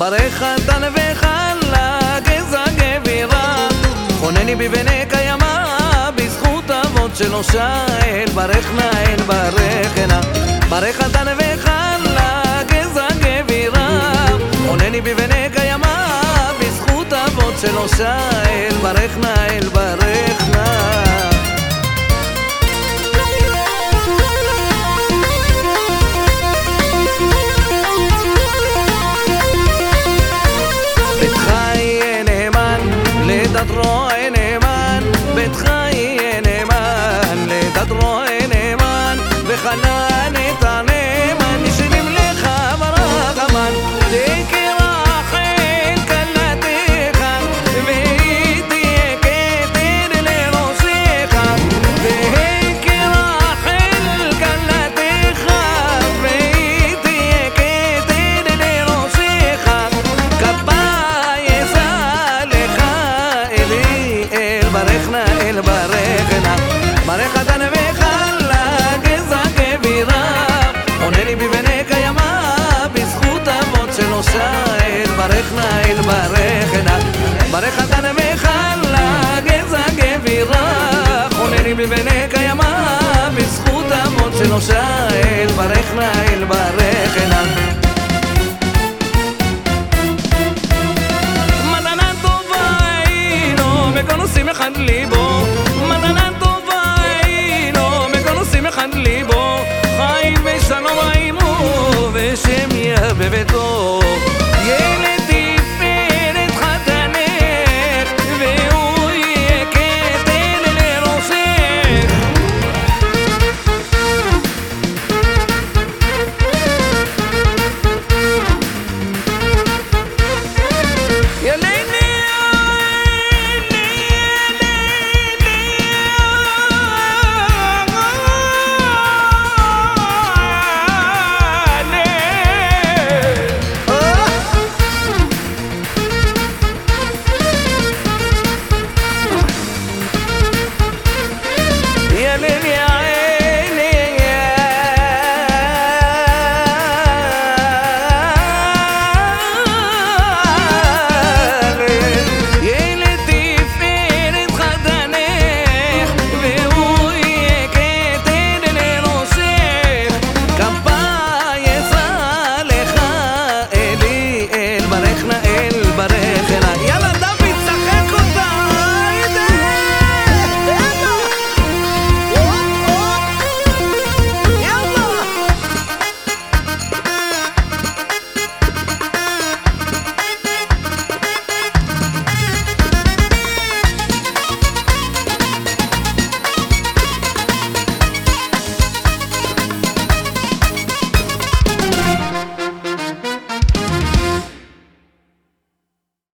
ברכתן וכאן לגזע גבירה. חונני בבני קיימא, בזכות אבות שלא שאל ברך נאל ברך הנה ברכתן וכאן לגזע גבירה. חונני בבני קיימא, בזכות אבות שלא שאל ברך נאל ברך אל ברכנה ברך אתה וחלה גזע גבירה עונה לי בבני קיימה בזכות אבות שלושה אל ברכנה אל ברכנה ברך אתה וחלה גזע גבירה עונה לי בבני קיימה בזכות אבות שלושה אל ברכנה אל